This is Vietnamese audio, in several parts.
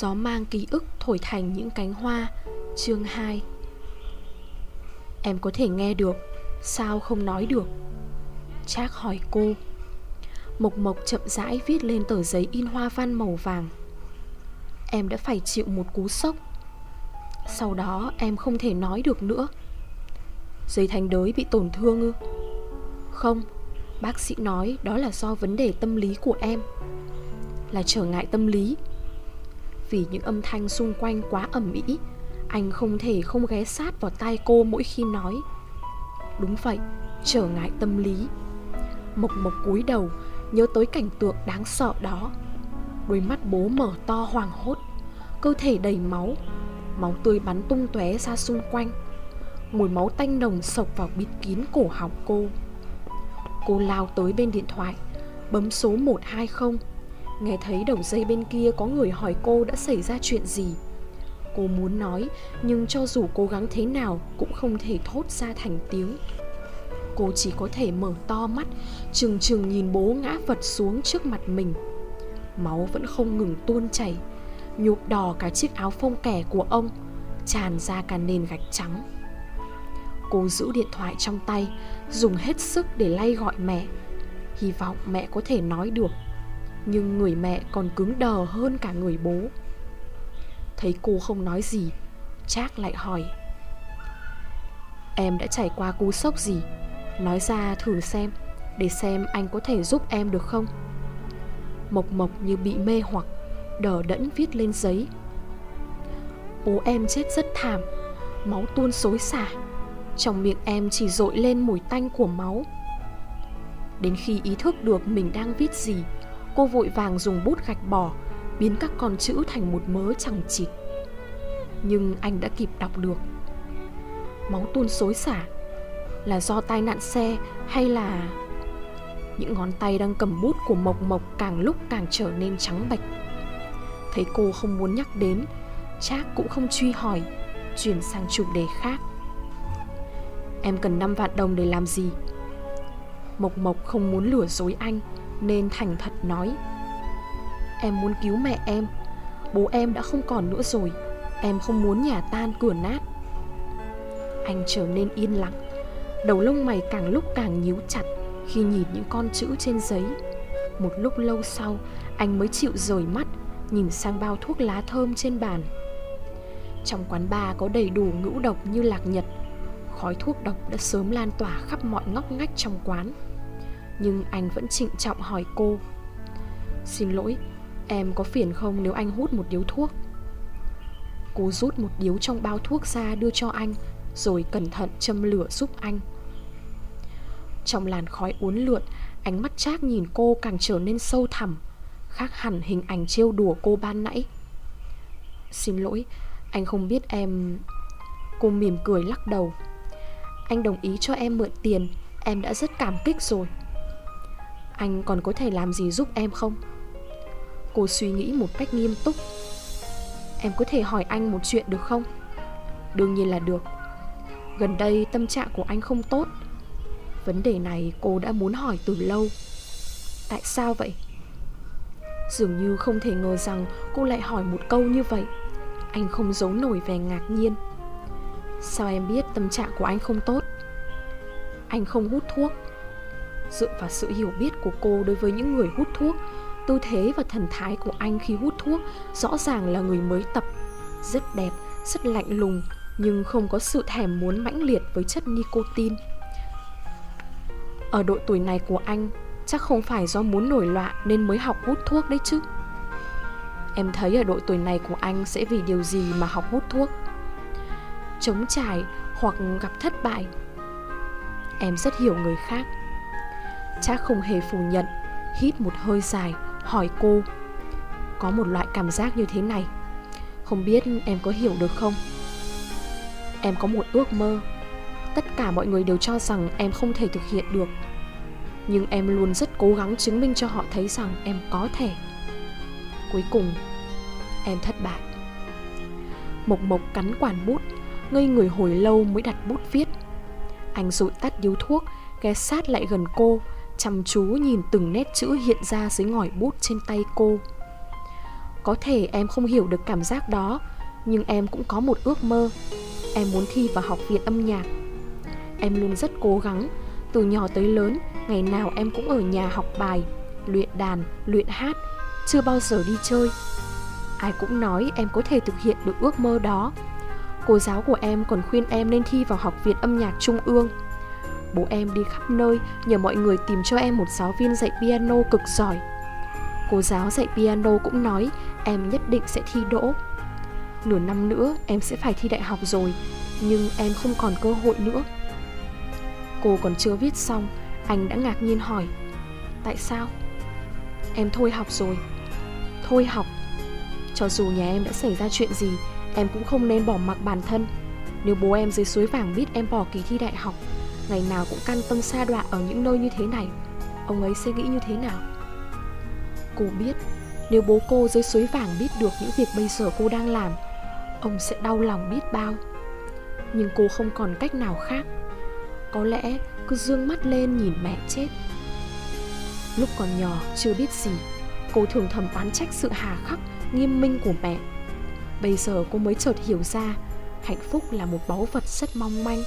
Gió mang ký ức thổi thành những cánh hoa. Chương 2 Em có thể nghe được, Sao không nói được? Trác hỏi cô. Mộc Mộc chậm rãi viết lên tờ giấy in hoa văn màu vàng. Em đã phải chịu một cú sốc. Sau đó em không thể nói được nữa. Dây thanh đới bị tổn thương ư? Không, Bác sĩ nói đó là do vấn đề tâm lý của em. Là trở ngại tâm lý. Vì những âm thanh xung quanh quá ẩm ĩ Anh không thể không ghé sát vào tai cô mỗi khi nói. Đúng vậy, trở ngại tâm lý. Mộc mộc cúi đầu Nhớ tới cảnh tượng đáng sợ đó. Đôi mắt bố mở to hoàng hốt Cơ thể đầy máu Máu tươi bắn tung tóe ra xung quanh. Mùi máu tanh nồng sộc vào bịt kín cổ họng cô. Cô lao tới bên điện thoại Bấm số 120 Nghe thấy đầu dây bên kia có người hỏi cô đã xảy ra chuyện gì. Cô muốn nói, Nhưng cho dù cố gắng thế nào Cũng không thể thốt ra thành tiếng. Cô chỉ có thể mở to mắt, Trừng trừng nhìn bố ngã vật xuống trước mặt mình. Máu vẫn không ngừng tuôn chảy, Nhuộm đỏ cả chiếc áo phông kẻ của ông, Tràn ra cả nền gạch trắng. Cô giữ điện thoại trong tay, Dùng hết sức để lay gọi mẹ. Hy vọng mẹ có thể nói được. Nhưng người mẹ còn cứng đờ hơn cả người bố. Thấy cô không nói gì Trác lại hỏi, Em đã trải qua cú sốc gì? Nói ra thử xem, Để xem anh có thể giúp em được không? Mộc mộc như bị mê hoặc, Đờ đẫn viết lên giấy, Bố em chết rất thảm, Máu tuôn xối xả, Trong miệng em chỉ dội lên mùi tanh của máu. Đến khi ý thức được mình đang viết gì Cô vội vàng dùng bút gạch bỏ, Biến các con chữ thành một mớ chẳng chịt. Nhưng anh đã kịp đọc được. Máu tuôn xối xả, Là do tai nạn xe hay là Những ngón tay đang cầm bút của Mộc Mộc càng lúc càng trở nên trắng bệch. Thấy cô không muốn nhắc đến Trác cũng không truy hỏi, Chuyển sang chủ đề khác. Em cần 5 vạn đồng để làm gì? Mộc Mộc không muốn lừa dối anh. Nên thành thật nói, Em muốn cứu mẹ em, Bố em đã không còn nữa rồi, Em không muốn nhà tan cửa nát. Anh trở nên yên lặng, Đầu lông mày càng lúc càng nhíu chặt Khi nhìn những con chữ trên giấy. Một lúc lâu sau, Anh mới chịu rời mắt, Nhìn sang bao thuốc lá thơm trên bàn. Trong quán bar có đầy đủ ngũ độc như lạc nhật, Khói thuốc độc đã sớm lan tỏa khắp mọi ngóc ngách trong quán. Nhưng anh vẫn trịnh trọng hỏi cô. Xin lỗi, em có phiền không nếu anh hút một điếu thuốc? Cô rút một điếu trong bao thuốc ra đưa cho anh Rồi cẩn thận châm lửa giúp anh. Trong làn khói uốn lượn Ánh mắt Trác nhìn cô càng trở nên sâu thẳm Khác hẳn hình ảnh trêu đùa cô ban nãy. Xin lỗi Anh không biết em Cô mỉm cười lắc đầu. Anh đồng ý cho em mượn tiền Em đã rất cảm kích rồi. Anh còn có thể làm gì giúp em không? Cô suy nghĩ một cách nghiêm túc Em có thể hỏi anh một chuyện được không? Đương nhiên là được Gần đây tâm trạng của anh không tốt Vấn đề này cô đã muốn hỏi từ lâu Tại sao vậy? Dường như không thể ngờ rằng cô lại hỏi một câu như vậy Anh không giấu nổi vẻ ngạc nhiên Sao em biết tâm trạng của anh không tốt? Anh không hút thuốc Dựa vào sự hiểu biết của cô đối với những người hút thuốc. Tư thế và thần thái của anh khi hút thuốc Rõ ràng là người mới tập Rất đẹp, rất lạnh lùng Nhưng không có sự thèm muốn mãnh liệt với chất nicotine. Ở độ tuổi này của anh Chắc không phải do muốn nổi loạn nên mới học hút thuốc đấy chứ. Em thấy ở độ tuổi này của anh sẽ vì điều gì mà học hút thuốc? Chống trải hoặc gặp thất bại? Em rất hiểu người khác. Chắc không hề phủ nhận, Hít một hơi dài, Hỏi cô, Có một loại cảm giác như thế này, Không biết em có hiểu được không? Em có một ước mơ, Tất cả mọi người đều cho rằng em không thể thực hiện được, Nhưng em luôn rất cố gắng chứng minh cho họ thấy rằng em có thể. Cuối cùng, Em thất bại. Mộc Mộc cắn quản bút, Ngây người hồi lâu mới đặt bút viết. Anh rụi tắt điếu thuốc, Ghé sát lại gần cô Chăm chú nhìn từng nét chữ hiện ra dưới ngòi bút trên tay cô. Có thể em không hiểu được cảm giác đó Nhưng em cũng có một ước mơ. Em muốn thi vào học viện âm nhạc. Em luôn rất cố gắng. Từ nhỏ tới lớn Ngày nào em cũng ở nhà học bài Luyện đàn, luyện hát Chưa bao giờ đi chơi. Ai cũng nói em có thể thực hiện được ước mơ đó. Cô giáo của em còn khuyên em nên thi vào học viện âm nhạc trung ương. Bố em đi khắp nơi, nhờ mọi người tìm cho em một giáo viên dạy piano cực giỏi. Cô giáo dạy piano cũng nói, em nhất định sẽ thi đỗ. Nửa năm nữa, em sẽ phải thi đại học rồi, Nhưng em không còn cơ hội nữa. Cô còn chưa viết xong, Anh đã ngạc nhiên hỏi, Tại sao? Em thôi học rồi. Thôi học? Cho dù nhà em đã xảy ra chuyện gì, Em cũng không nên bỏ mặc bản thân. Nếu bố em dưới suối vàng biết em bỏ kỳ thi đại học Ngày nào cũng can tâm xa đọa ở những nơi như thế này. Ông ấy sẽ nghĩ như thế nào? Cô biết, Nếu bố cô dưới suối vàng biết được những việc bây giờ cô đang làm, Ông sẽ đau lòng biết bao. Nhưng cô không còn cách nào khác. Có lẽ cứ dương mắt lên nhìn mẹ chết. Lúc còn nhỏ, chưa biết gì, Cô thường thầm oán trách sự hà khắc, Nghiêm minh của mẹ. Bây giờ cô mới chợt hiểu ra, Hạnh phúc là một báu vật rất mong manh.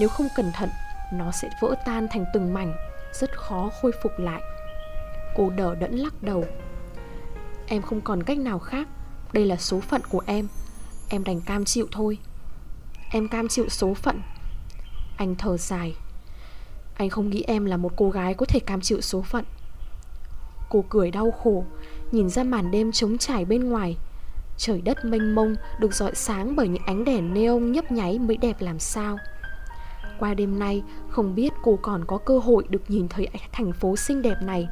Nếu không cẩn thận nó sẽ vỡ tan thành từng mảnh, Rất khó khôi phục lại. Cô đỡ đẫn lắc đầu. Em không còn cách nào khác, Đây là số phận của em. Em đành cam chịu thôi. Em cam chịu số phận. Anh thở dài. Anh không nghĩ em là một cô gái có thể cam chịu số phận. Cô cười đau khổ, Nhìn ra màn đêm trống trải bên ngoài. Trời đất mênh mông, Được dọi sáng bởi những ánh đèn neon nhấp nháy mới đẹp làm sao. Qua đêm nay, Không biết cô còn có cơ hội được nhìn thấy thành phố xinh đẹp này.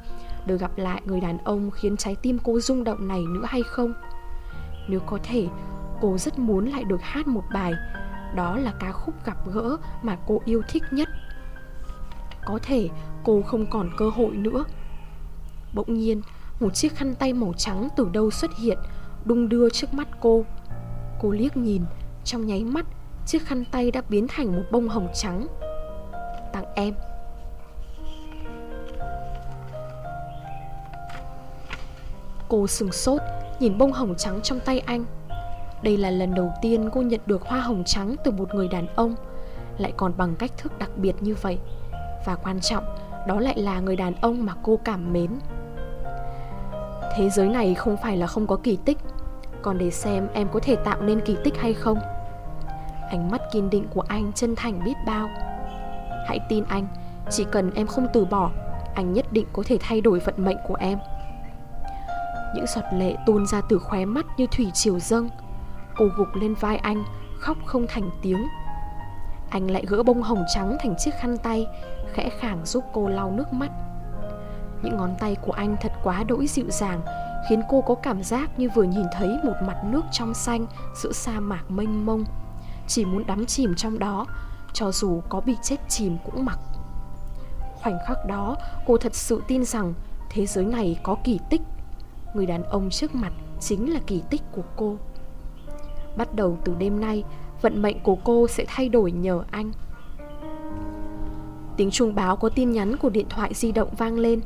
Được gặp lại người đàn ông khiến trái tim cô rung động này nữa hay không? Nếu có thể, Cô rất muốn lại được hát một bài. Đó là ca khúc gặp gỡ mà cô yêu thích nhất. Có thể cô không còn cơ hội nữa. Bỗng nhiên, Một chiếc khăn tay màu trắng từ đâu xuất hiện, Đung đưa trước mắt cô. Cô liếc nhìn, Trong nháy mắt Chiếc khăn tay đã biến thành một bông hồng trắng. Tặng em. Cô sừng sốt, Nhìn bông hồng trắng trong tay anh. Đây là lần đầu tiên cô nhận được hoa hồng trắng Từ một người đàn ông, Lại còn bằng cách thức đặc biệt như vậy. Và quan trọng, Đó lại là người đàn ông mà cô cảm mến. Thế giới này không phải là không có kỳ tích, Còn để xem em có thể tạo nên kỳ tích hay không. Ánh mắt kiên định của anh chân thành biết bao. Hãy tin anh, Chỉ cần em không từ bỏ, Anh nhất định có thể thay đổi vận mệnh của em. Những giọt lệ tuôn ra từ khóe mắt như thủy triều dâng, Cô gục lên vai anh, Khóc không thành tiếng. Anh lại gỡ bông hồng trắng thành chiếc khăn tay, Khẽ khàng giúp cô lau nước mắt. Những ngón tay của anh thật quá đỗi dịu dàng, Khiến cô có cảm giác như vừa nhìn thấy một mặt nước trong xanh Giữa sa mạc mênh mông. Chỉ muốn đắm chìm trong đó, Cho dù có bị chết chìm cũng mặc. Khoảnh khắc đó, cô thật sự tin rằng Thế giới này có kỳ tích. Người đàn ông trước mặt chính là kỳ tích của cô. Bắt đầu từ đêm nay, Vận mệnh của cô sẽ thay đổi nhờ anh. Tiếng chuông báo có tin nhắn của điện thoại di động vang lên.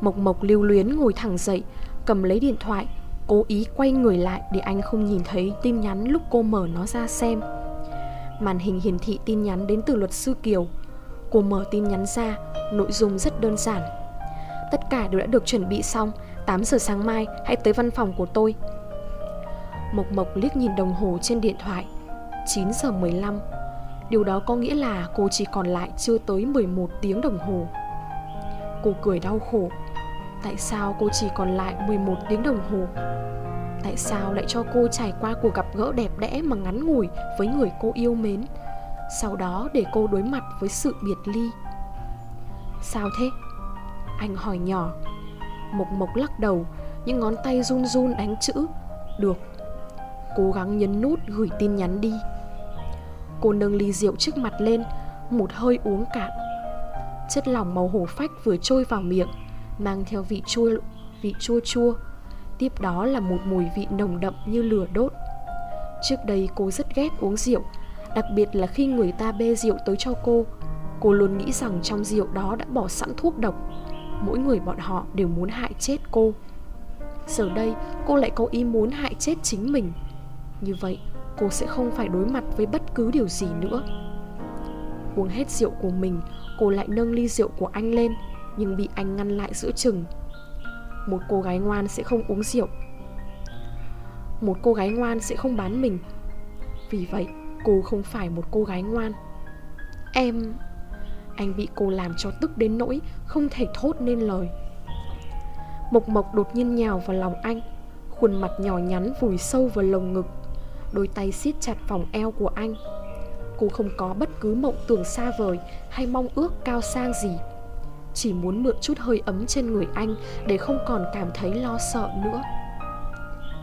Mộc Mộc lưu luyến ngồi thẳng dậy, Cầm lấy điện thoại, Cố ý quay người lại để anh không nhìn thấy tin nhắn lúc cô mở nó ra xem. Màn hình hiển thị tin nhắn đến từ luật sư Kiều. Cô mở tin nhắn ra, Nội dung rất đơn giản. Tất cả đều đã được chuẩn bị xong 8 giờ sáng mai hãy tới văn phòng của tôi. Mộc Mộc liếc nhìn đồng hồ trên điện thoại 9 giờ 15 Điều đó có nghĩa là cô chỉ còn lại chưa tới 11 tiếng đồng hồ. Cô cười đau khổ, Tại sao cô chỉ còn lại 11 tiếng đồng hồ? Tại sao lại cho cô trải qua cuộc gặp gỡ đẹp đẽ mà ngắn ngủi với người cô yêu mến? Sau đó để cô đối mặt với sự biệt ly. Sao thế? Anh hỏi nhỏ. Mộc Mộc lắc đầu, Những ngón tay run run đánh chữ. Được. Cố gắng nhấn nút gửi tin nhắn đi. Cô nâng ly rượu trước mặt lên, Một hơi uống cạn. Chất lỏng màu hổ phách vừa trôi vào miệng, mang theo vị chua vị chua chua tiếp đó là một mùi vị nồng đậm như lửa đốt. Trước đây cô rất ghét uống rượu, đặc biệt là khi người ta bê rượu tới cho cô. Cô luôn nghĩ rằng trong rượu đó đã bỏ sẵn thuốc độc. Mỗi người bọn họ đều muốn hại chết cô. Giờ đây, cô lại có ý muốn hại chết chính mình. Như vậy, cô sẽ không phải đối mặt với bất cứ điều gì nữa. Uống hết rượu của mình, Cô lại nâng ly rượu của anh lên, Nhưng bị anh ngăn lại giữa chừng. Một cô gái ngoan sẽ không uống rượu. Một cô gái ngoan sẽ không bán mình. Vì vậy, cô không phải một cô gái ngoan. Em... Anh bị cô làm cho tức đến nỗi Không thể thốt nên lời. Mộc Mộc đột nhiên nhào vào lòng anh, Khuôn mặt nhỏ nhắn vùi sâu vào lồng ngực, Đôi tay siết chặt vòng eo của anh. Cô không có bất cứ mộng tưởng xa vời Hay mong ước cao sang gì. Chỉ muốn mượn chút hơi ấm trên người anh Để không còn cảm thấy lo sợ nữa.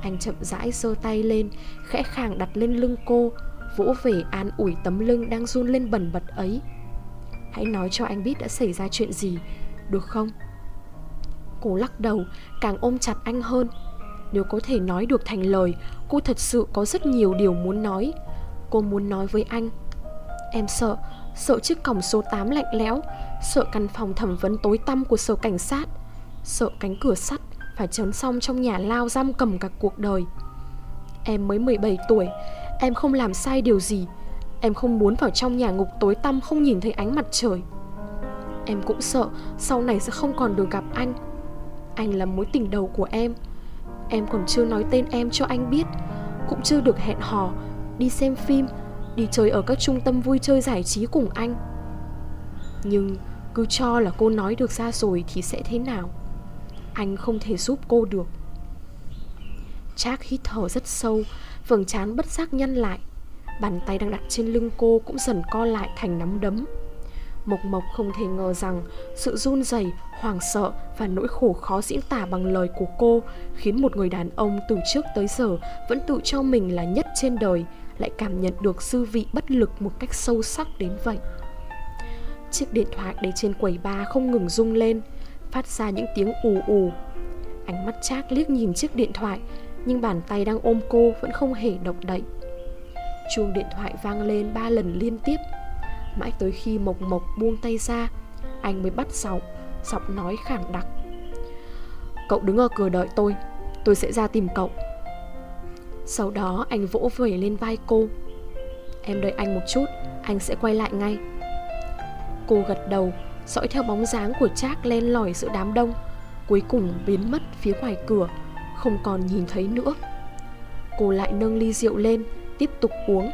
Anh chậm rãi giơ tay lên, Khẽ khàng đặt lên lưng cô, Vỗ về an ủi tấm lưng đang run lên bẩn bật ấy. Hãy nói cho anh biết đã xảy ra chuyện gì, Được không? Cô lắc đầu, Càng ôm chặt anh hơn. Nếu có thể nói được thành lời, Cô thật sự có rất nhiều điều muốn nói. Cô muốn nói với anh, Em sợ Sợ chiếc cổng số 8 lạnh lẽo Sợ căn phòng thẩm vấn tối tăm của sở cảnh sát. Sợ cánh cửa sắt Phải trốn xong trong nhà lao giam cầm cả cuộc đời. Em mới 17 tuổi, Em không làm sai điều gì. Em không muốn vào trong nhà ngục tối tăm Không nhìn thấy ánh mặt trời. Em cũng sợ sau này sẽ không còn được gặp anh. Anh là mối tình đầu của em. Em còn chưa nói tên em cho anh biết, Cũng chưa được hẹn hò, Đi xem phim, Đi chơi ở các trung tâm vui chơi giải trí cùng anh. Nhưng cứ cho là cô nói được ra rồi Thì sẽ thế nào? Anh không thể giúp cô được. Trác hít thở rất sâu Vầng trán bất giác nhăn lại. Bàn tay đang đặt trên lưng cô cũng dần co lại thành nắm đấm. Mộc Mộc không thể ngờ rằng sự run rẩy, hoảng sợ và nỗi khổ khó diễn tả bằng lời của cô khiến một người đàn ông từ trước tới giờ vẫn tự cho mình là nhất trên đời lại cảm nhận được dư vị bất lực một cách sâu sắc đến vậy. Chiếc điện thoại để trên quầy ba không ngừng rung lên, phát ra những tiếng ù ù. Ánh mắt Trác liếc nhìn chiếc điện thoại, nhưng bàn tay đang ôm cô vẫn không hề động đậy. Chuông điện thoại vang lên ba lần liên tiếp. Mãi tới khi Mộc Mộc buông tay ra Anh mới bắt giọng Giọng nói khẳng đặc. Cậu đứng ở cửa đợi tôi Tôi sẽ ra tìm cậu. Sau đó anh vỗ vẩy lên vai cô. Em đợi anh một chút Anh sẽ quay lại ngay. Cô gật đầu, Dõi theo bóng dáng của Trác len lỏi giữa đám đông, Cuối cùng biến mất phía ngoài cửa, Không còn nhìn thấy nữa. Cô lại nâng ly rượu lên, Tiếp tục uống.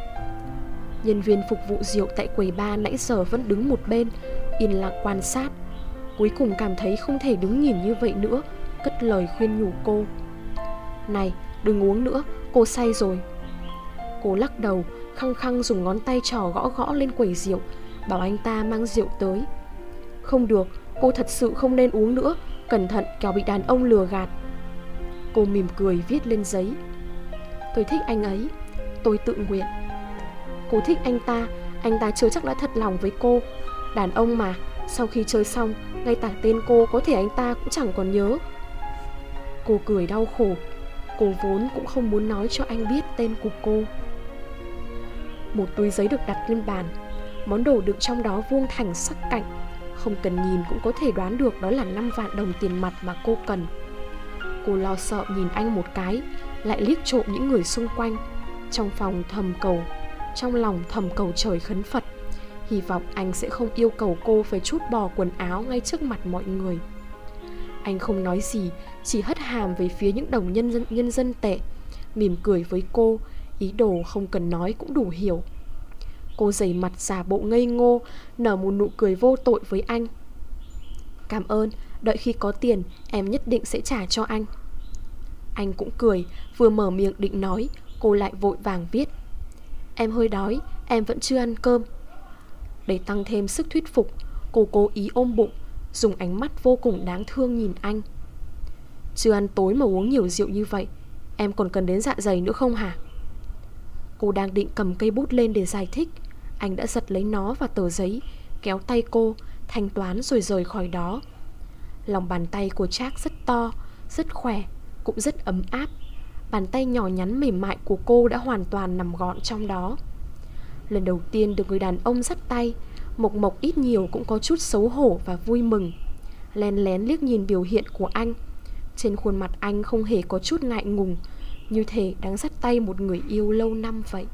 Nhân viên phục vụ rượu tại quầy ba nãy giờ vẫn đứng một bên, Yên lặng quan sát. Cuối cùng cảm thấy không thể đứng nhìn như vậy nữa, Cất lời khuyên nhủ cô. Này, đừng uống nữa, Cô say rồi. Cô lắc đầu, khăng khăng dùng ngón tay trò gõ gõ lên quầy rượu Bảo anh ta mang rượu tới. Không được, Cô thật sự không nên uống nữa, Cẩn thận kẻo bị đàn ông lừa gạt. Cô mỉm cười viết lên giấy. Tôi thích anh ấy, Tôi tự nguyện. Cô thích anh ta Anh ta chưa chắc đã thật lòng với cô. Đàn ông mà, Sau khi chơi xong, Ngay cả tên cô có thể anh ta cũng chẳng còn nhớ. Cô cười đau khổ. Cô vốn cũng không muốn nói cho anh biết tên của cô. Một túi giấy được đặt lên bàn. Món đồ đựng trong đó vuông thành sắc cạnh. Không cần nhìn cũng có thể đoán được đó là 5 vạn đồng tiền mặt mà cô cần. Cô lo sợ nhìn anh một cái Lại liếc trộm những người xung quanh. Trong phòng thầm cầu trong lòng thầm cầu trời khấn Phật. Hy vọng anh sẽ không yêu cầu cô phải chút bò quần áo ngay trước mặt mọi người. Anh không nói gì Chỉ hất hàm về phía những đồng nhân dân, nhân dân tệ. Mỉm cười với cô Ý đồ không cần nói cũng đủ hiểu. Cô dày mặt giả bộ ngây ngô Nở một nụ cười vô tội với anh. Cảm ơn Đợi khi có tiền em nhất định sẽ trả cho anh. Anh cũng cười Vừa mở miệng định nói Cô lại vội vàng viết. Em hơi đói, em vẫn chưa ăn cơm. Để tăng thêm sức thuyết phục Cô cố ý ôm bụng Dùng ánh mắt vô cùng đáng thương nhìn anh. Chưa ăn tối mà uống nhiều rượu như vậy Em còn cần đến dạ dày nữa không hả? Cô đang định cầm cây bút lên để giải thích anh đã giật lấy nó và tờ giấy, Kéo tay cô, Thanh toán rồi rời khỏi đó. Lòng bàn tay của Trác rất to, Rất khỏe, Cũng rất ấm áp. Bàn tay nhỏ nhắn mềm mại của cô đã hoàn toàn nằm gọn trong đó. Lần đầu tiên được người đàn ông dắt tay, Mộc Mộc ít nhiều cũng có chút xấu hổ và vui mừng. Lén lén liếc nhìn biểu hiện của anh. Trên khuôn mặt anh không hề có chút ngại ngùng, Như thể đang dắt tay một người yêu lâu năm vậy.